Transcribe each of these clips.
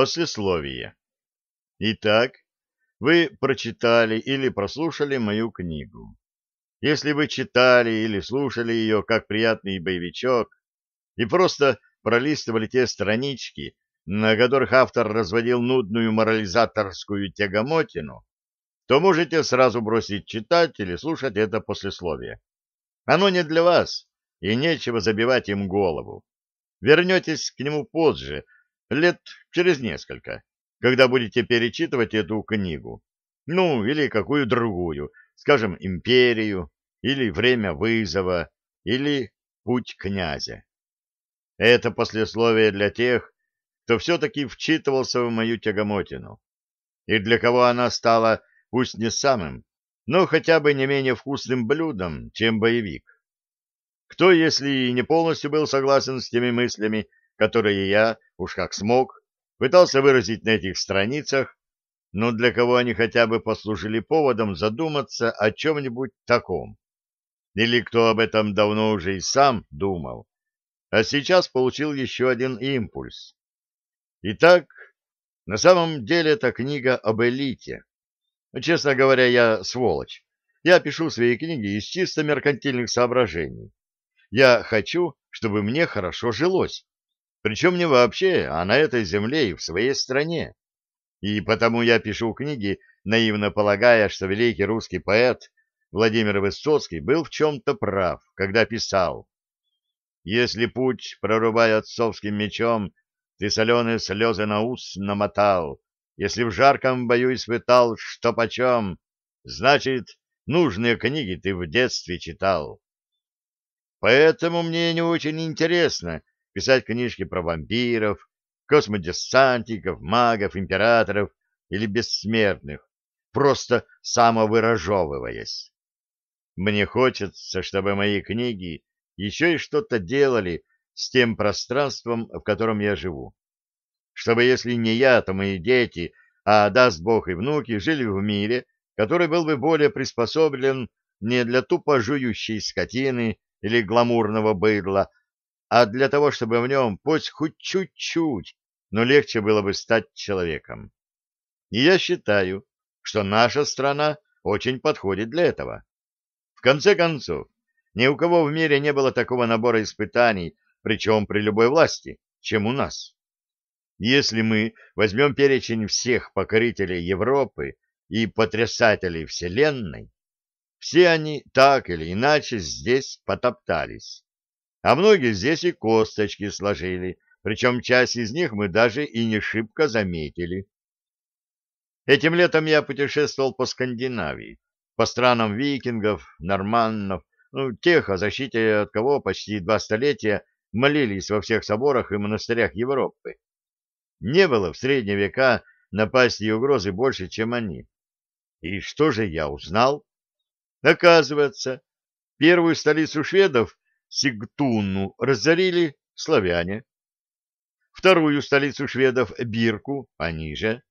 Послесловие. Итак, вы прочитали или прослушали мою книгу. Если вы читали или слушали ее как приятный боевичок и просто пролистывали те странички, на которых автор разводил нудную морализаторскую тягомотину, то можете сразу бросить читать или слушать это послесловие. Оно не для вас, и нечего забивать им голову. Вернетесь к нему позже, лет через несколько, когда будете перечитывать эту книгу. Ну, или какую другую, скажем, «Империю», или «Время вызова», или «Путь князя». Это послесловие для тех, кто все-таки вчитывался в мою тягомотину, и для кого она стала пусть не самым, но хотя бы не менее вкусным блюдом, чем боевик. Кто, если и не полностью был согласен с теми мыслями, которые я, уж как смог, пытался выразить на этих страницах, но для кого они хотя бы послужили поводом задуматься о чем-нибудь таком. Или кто об этом давно уже и сам думал, а сейчас получил еще один импульс. Итак, на самом деле это книга об элите, Честно говоря, я сволочь. Я пишу свои книги из чисто меркантильных соображений. Я хочу, чтобы мне хорошо жилось. Причем не вообще, а на этой земле и в своей стране. И потому я пишу книги, наивно полагая, что великий русский поэт Владимир Высоцкий был в чем-то прав, когда писал «Если путь, прорубая отцовским мечом, ты соленые слезы на ус намотал, если в жарком бою испытал, что почем, значит, нужные книги ты в детстве читал. Поэтому мне не очень интересно писать книжки про вампиров, космодесантиков, магов, императоров или бессмертных, просто самовыражевываясь. Мне хочется, чтобы мои книги еще и что-то делали с тем пространством, в котором я живу чтобы, если не я, то мои дети, а даст Бог и внуки, жили в мире, который был бы более приспособлен не для тупо жующей скотины или гламурного быдла, а для того, чтобы в нем, пусть хоть чуть-чуть, но легче было бы стать человеком. И я считаю, что наша страна очень подходит для этого. В конце концов, ни у кого в мире не было такого набора испытаний, причем при любой власти, чем у нас. Если мы возьмем перечень всех покорителей Европы и потрясателей Вселенной, все они так или иначе здесь потоптались. А многие здесь и косточки сложили, причем часть из них мы даже и не шибко заметили. Этим летом я путешествовал по Скандинавии, по странам викингов, норманнов, ну, тех, о защите от кого почти два столетия молились во всех соборах и монастырях Европы. Не было в средние века напасти и угрозы больше, чем они. И что же я узнал? Оказывается, первую столицу шведов, Сигтуну, разорили славяне. Вторую столицу шведов, Бирку, они же.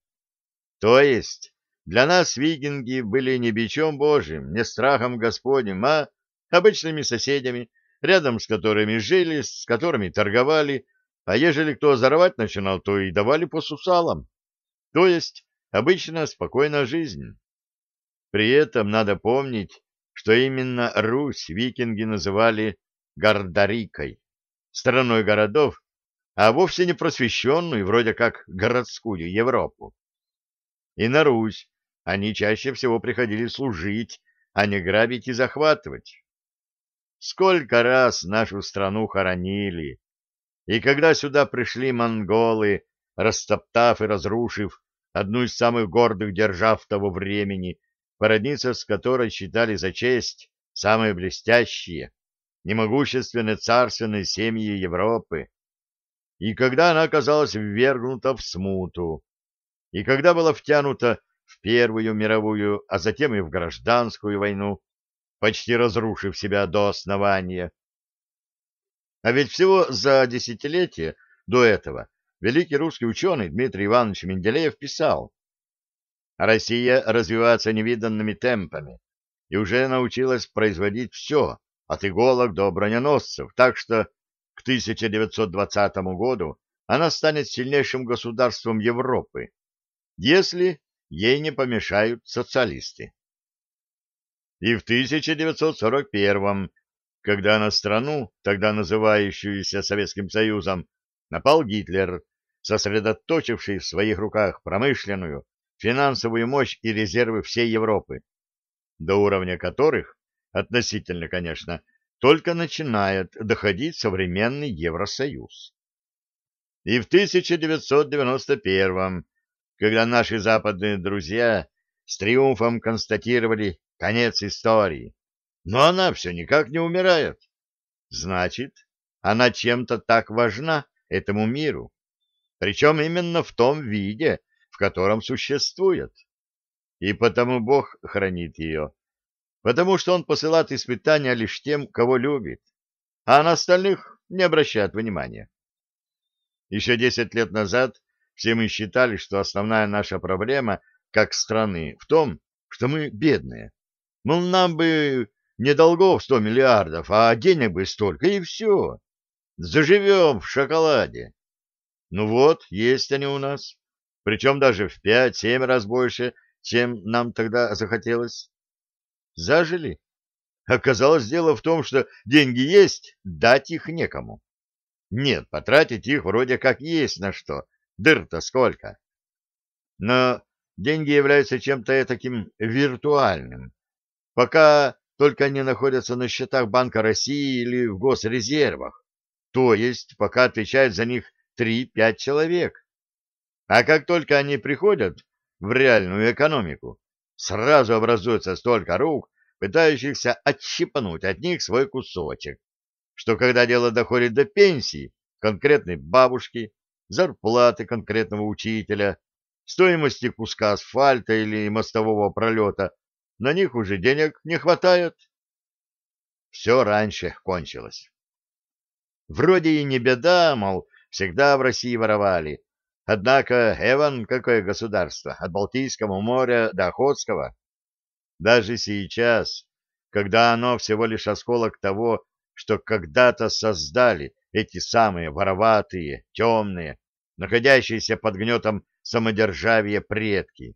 То есть для нас викинги были не бичом божьим, не страхом господним, а обычными соседями, рядом с которыми жили, с которыми торговали, а ежели кто озоровать начинал, то и давали по сусалам. То есть обычная спокойная жизнь. При этом надо помнить, что именно Русь викинги называли Гардарикой, страной городов, а вовсе не просвещенную, вроде как городскую Европу. И на Русь они чаще всего приходили служить, а не грабить и захватывать. Сколько раз нашу страну хоронили, и когда сюда пришли монголы, растоптав и разрушив одну из самых гордых держав того времени, породниться с которой считали за честь самые блестящие, немогущественные царственные семьи Европы, и когда она оказалась ввергнута в смуту, и когда была втянута в Первую мировую, а затем и в гражданскую войну, почти разрушив себя до основания, а ведь всего за десятилетие до этого великий русский ученый Дмитрий Иванович Менделеев писал, «Россия развивается невиданными темпами и уже научилась производить все, от иголок до броненосцев, так что к 1920 году она станет сильнейшим государством Европы, если ей не помешают социалисты. И в 1941 когда на страну, тогда называющуюся Советским Союзом, напал Гитлер, сосредоточивший в своих руках промышленную, финансовую мощь и резервы всей Европы, до уровня которых, относительно, конечно, только начинает доходить современный Евросоюз. И в 1991 когда наши западные друзья с триумфом констатировали конец истории, но она все никак не умирает. Значит, она чем-то так важна этому миру, причем именно в том виде, в котором существует. И потому Бог хранит ее, потому что Он посылает испытания лишь тем, кого любит, а на остальных не обращает внимания. Еще десять лет назад все мы считали, что основная наша проблема как страны в том, что мы бедные. Мол, нам бы не долгов сто миллиардов, а денег бы столько, и все. Заживем в шоколаде. Ну вот, есть они у нас. Причем даже в пять-семь раз больше, чем нам тогда захотелось. Зажили. Оказалось, дело в том, что деньги есть, дать их некому. Нет, потратить их вроде как есть на что. Дыр-то сколько. Но деньги являются чем-то таким виртуальным. Пока только они находятся на счетах Банка России или в госрезервах. То есть, пока отвечают за них 3-5 человек. А как только они приходят в реальную экономику, сразу образуется столько рук, пытающихся отщипануть от них свой кусочек, что когда дело доходит до пенсии конкретной бабушки, зарплаты конкретного учителя, стоимости куска асфальта или мостового пролета, на них уже денег не хватает. Все раньше кончилось. Вроде и не беда, мол, всегда в России воровали. Однако, Эван, какое государство, от Балтийского моря до Охотского. Даже сейчас, когда оно всего лишь осколок того, что когда-то создали эти самые вороватые, темные, находящиеся под гнетом самодержавия предки.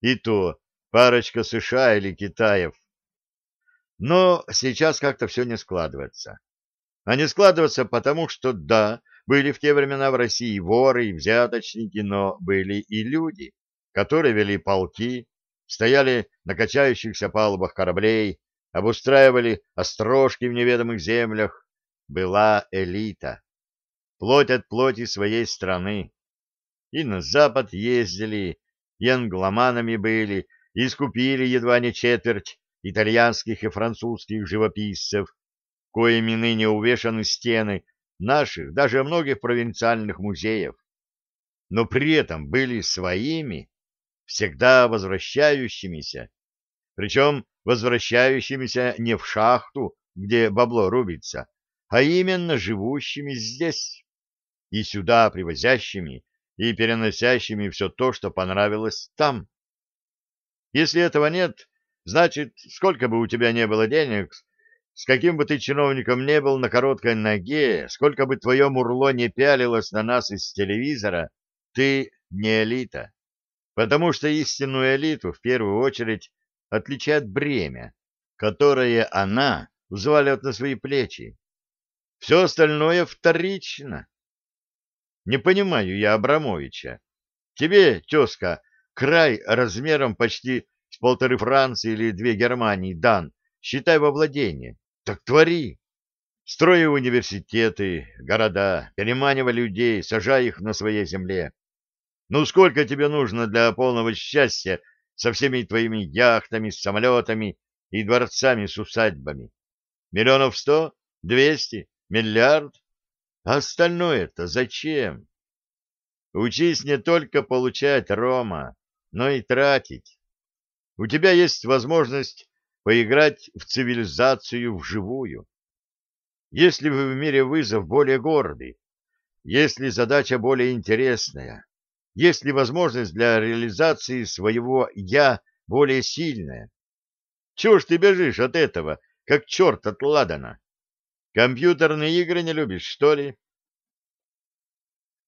И то парочка США или Китаев. Но сейчас как-то все не складывается. А не складывается потому, что да, были в те времена в России воры и взяточники, но были и люди, которые вели полки, стояли на качающихся палубах кораблей, обустраивали острожки в неведомых землях, была элита, плоть от плоти своей страны. И на запад ездили, и англоманами были, и искупили едва не четверть итальянских и французских живописцев, коими ныне увешаны стены наших, даже многих провинциальных музеев. Но при этом были своими, всегда возвращающимися, причем возвращающимися не в шахту, где бабло рубится, а именно живущими здесь и сюда привозящими и переносящими все то, что понравилось там. Если этого нет, значит, сколько бы у тебя не было денег, с каким бы ты чиновником не был на короткой ноге, сколько бы твое мурло не пялилось на нас из телевизора, ты не элита. Потому что истинную элиту в первую очередь отличает бремя, которое она взвалит на свои плечи. Все остальное вторично. Не понимаю я Абрамовича. Тебе, тезка, край размером почти с полторы Франции или две Германии дан, считай во владение. Так твори. Строй университеты, города, переманивай людей, сажай их на своей земле. Ну сколько тебе нужно для полного счастья со всеми твоими яхтами, самолетами и дворцами с усадьбами? Миллионов сто? Двести? Миллиард? А остальное-то зачем? Учись не только получать, Рома, но и тратить. У тебя есть возможность поиграть в цивилизацию вживую. Если в мире вызов более гордый, если задача более интересная, есть ли возможность для реализации своего «я» более сильная. Чего ж ты бежишь от этого, как черт от ладана? Компьютерные игры не любишь, что ли?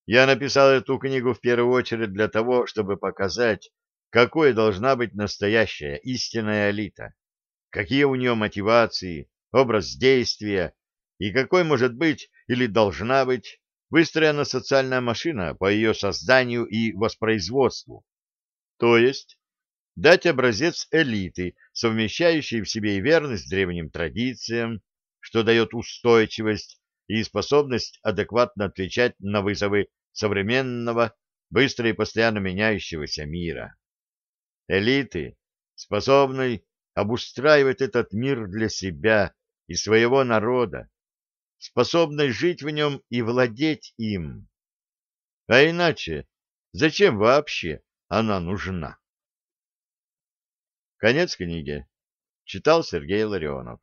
Я написал эту книгу в первую очередь для того, чтобы показать, какой должна быть настоящая истинная элита, какие у нее мотивации, образ действия и какой может быть или должна быть выстроена социальная машина по ее созданию и воспроизводству. То есть дать образец элиты, совмещающей в себе и верность древним традициям, что дает устойчивость и способность адекватно отвечать на вызовы современного, быстро и постоянно меняющегося мира. Элиты, способной обустраивать этот мир для себя и своего народа, способной жить в нем и владеть им. А иначе зачем вообще она нужна? Конец книги. Читал Сергей Ларионов.